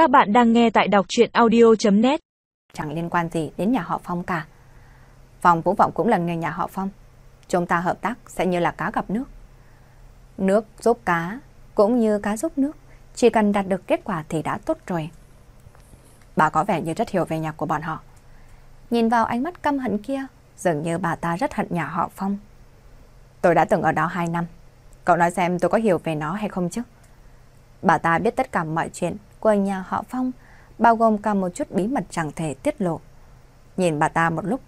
Các bạn đang nghe tại đọc chuyện audio.net Chẳng liên quan gì đến nhà họ Phong cả. Phong Vũ Vọng cũng là người nhà họ Phong. Chúng ta hợp tác sẽ như là cá gặp nước. Nước giúp cá, cũng như cá giúp nước. Chỉ cần đạt được kết quả thì đã tốt rồi. Bà có vẻ như rất hiểu về nhà của bọn họ. Nhìn vào ánh mắt căm hận kia, dường như bà ta rất hận nhà họ Phong. Tôi đã từng ở đó 2 năm. Cậu nói xem tôi có hiểu về nó hay không chứ? Bà ta biết tất cả mọi chuyện của nhà họ Phong, bao gồm cả một chút bí mật chẳng thể tiết lộ. Nhìn bà ta một lúc,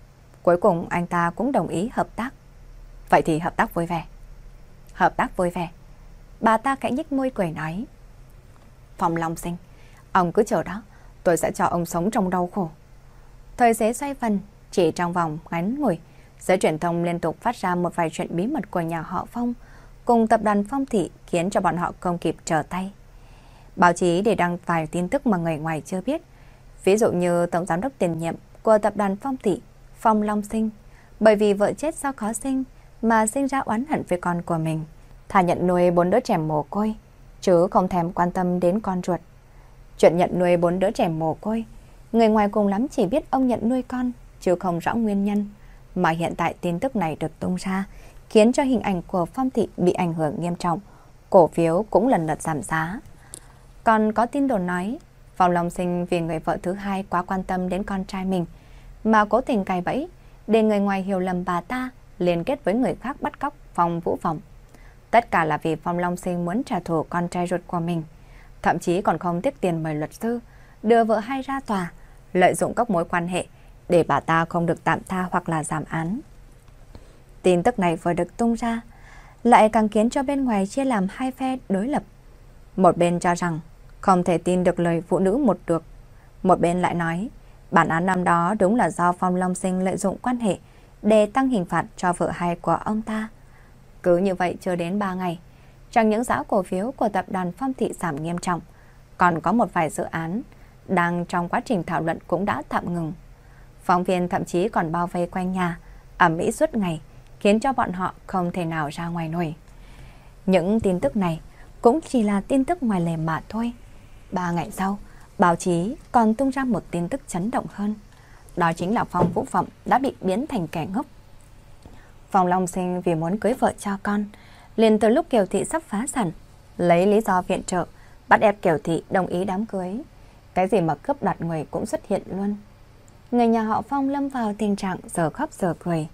cuối cùng anh ta cũng đồng ý hợp tác. Vậy thì hợp tác vui vẻ. Hợp tác vui vẻ. Bà ta khẽ nhích môi cười nói. Phong Long sinh, ông cứ chờ đó, tôi sẽ cho ông sống trong đau khổ. Thời xế xoay vần, chỉ trong vòng ngắn ngủi, giới truyền thông liên tục phát ra một vài chuyện bí mật của nhà họ Phong, cùng tập đoàn Phong Thị khiến cho bọn họ không kịp trở tay. Báo chí để đăng vài tin tức mà người ngoài chưa biết. Ví dụ như Tổng Giám đốc tiền nhiệm của tập đoàn Phong Thị, Phong Long Sinh, bởi vì vợ chết do khó sinh mà sinh ra oán hận với con của mình. Thà nhận nuôi bốn đứa trẻ mồ côi, chứ không thèm quan tâm đến con ruột. Chuyện nhận nuôi bốn đứa trẻ mồ côi, người ngoài cùng lắm chỉ biết ông nhận nuôi con, chứ không rõ nguyên nhân. Mà hiện tại tin tức này được tung ra, khiến cho hình ảnh của Phong Thị bị ảnh hưởng nghiêm trọng. Cổ phiếu cũng lần lượt giảm giá. Còn có tin đồn nói, Phong Long Sinh vì người vợ thứ hai quá quan tâm đến con trai mình, mà cố tình cài bẫy, để người ngoài hiểu lầm bà ta liên kết với người khác bắt cóc Phong Vũ phòng Tất cả là vì Phong Long Sinh muốn trả thù con trai ruột của mình, thậm chí còn không tiếc tiền mời luật sư, đưa vợ hai ra tòa, lợi dụng các mối quan hệ để bà ta không được tạm tha hoặc là giảm án. Tin tức này vừa được tung ra, lại càng khiến cho bên ngoài chia làm hai phe đối lập. Một bên cho rằng không thể tin được lời phụ nữ một được. Một bên lại nói, bản án năm đó đúng là do Phong Long Sinh lợi dụng quan hệ để tăng hình phạt cho vợ hai của ông ta. Cứ như vậy chưa đến 3 ngày, chẳng những giá cổ phiếu của tập đoàn Phong Thị giảm nghiêm trọng, còn có một vài dự án đang trong quá trình thảo luận cũng đã tạm ngừng. Phóng viên thậm chí còn bao vây quanh nhà, ẩm mỹ suốt ngày, khiến cho bọn họ không thể nào ra ngoài nổi. Những tin tức này cũng chỉ là tin tức ngoài lề mà thôi. Ba ngày sau, báo chí còn tung ra một tin tức chấn động hơn. Đó chính là Phong Vũ Phẩm đã bị biến thành kẻ ngốc. Phong Long Sinh vì muốn cưới vợ cho con, liền từ lúc Kiều Thị sắp phá sản, lấy lý do viện trợ, bắt ép Kiều Thị đồng ý đám cưới. Cái gì mà cướp đoạt người cũng xuất hiện luôn. Người nhà họ Phong lâm vào tình trạng giờ khóc giờ cười.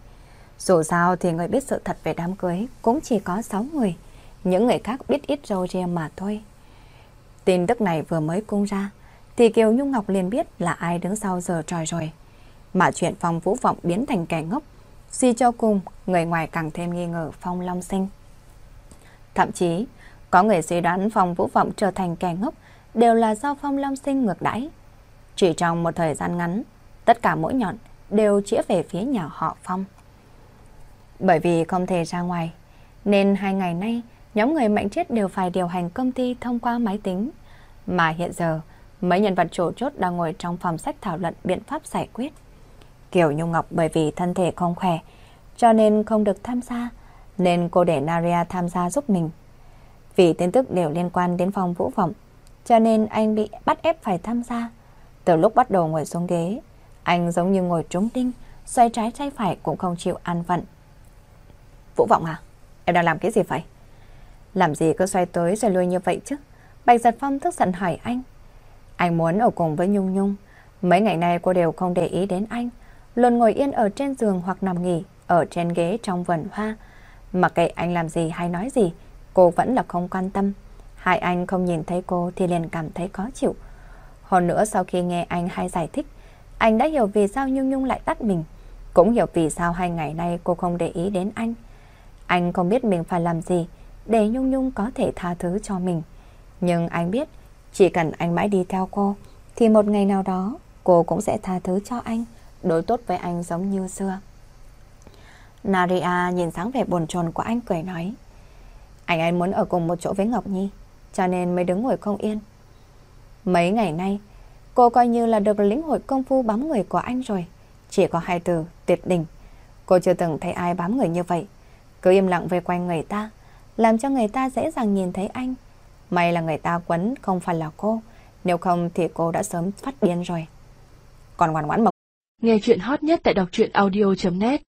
Dù sao thì người biết sự thật về đám cưới cũng chỉ có 6 người. Những người khác biết ít râu ria mà thôi. Tin tức này vừa mới cung ra, thì Kiều Nhung Ngọc liền biết là ai đứng sau giờ tròi rồi. Mà chuyện Phong Vũ Vọng biến thành kẻ ngốc, suy cho cùng, người ngoài càng thêm nghi ngờ Phong Long Sinh. Thậm chí, có người suy đoán Phong Vũ Vọng trở thành kẻ ngốc đều là do Phong Long Sinh ngược đãi. Chỉ trong một thời gian ngắn, tất cả mỗi nhọn đều chĩa về phía nhà họ Phong. Bởi vì không thể ra ngoài, nên hai ngày nay nhóm người mạnh chết đều phải điều hành công ty thông qua máy tính. Mà hiện giờ, mấy nhân vật chủ chốt đang ngồi trong phòng sách thảo luận biện pháp giải quyết. Kiều Nhung Ngọc bởi vì thân thể không khỏe, cho nên không được tham gia, nên cô để Naria tham gia giúp mình. Vì tin tức đều liên quan đến phòng vũ vọng, cho nên anh bị bắt ép phải tham gia. Từ lúc bắt đầu ngồi xuống ghế, anh giống như ngồi trúng đinh, xoay trái xoay phải cũng không chịu an phận. Vũ vọng à? Em đang làm cái gì vậy? Làm gì cứ xoay tới rồi lui như vậy chứ? Bạch Giật Phong tức giận hỏi anh. Anh muốn ở cùng với Nhung Nhung. Mấy ngày nay cô đều không để ý đến anh. Luôn ngồi yên ở trên giường hoặc nằm nghỉ ở trên ghế trong vườn hoa. Mặc kệ anh làm gì hay nói gì, cô vẫn là không quan tâm. Hai anh không nhìn thấy cô thì liền cảm thấy khó chịu. Hơn nữa sau khi nghe anh hay giải thích, anh đã hiểu vì sao Nhung Nhung lại tắt mình. Cũng hiểu vì sao hai ngày nay cô không để ý đến anh. Anh không biết mình phải làm gì để Nhung Nhung có thể tha thứ cho mình. Nhưng anh biết, chỉ cần anh mãi đi theo cô, thì một ngày nào đó cô cũng sẽ tha thứ cho anh, đối tốt với anh giống như xưa. Naria nhìn sáng vẻ buồn chồn của anh cười nói. Anh ấy muốn ở cùng một chỗ với Ngọc Nhi, cho nên mới đứng ngồi không yên. Mấy ngày nay, cô coi như là được lĩnh hội công phu bám người của anh rồi. Chỉ có hai từ, tuyệt đỉnh. Cô chưa từng thấy ai bám người như vậy. Cứ im lặng về quanh người ta, làm cho người ta dễ dàng nhìn thấy anh. May là người ta quấn không phải là cô, Nếu không thì cô đã sớm phát điên rồi. Còn ngoan ngoãn mà Nghe chuyện hot nhất tại đọc truyện audio.net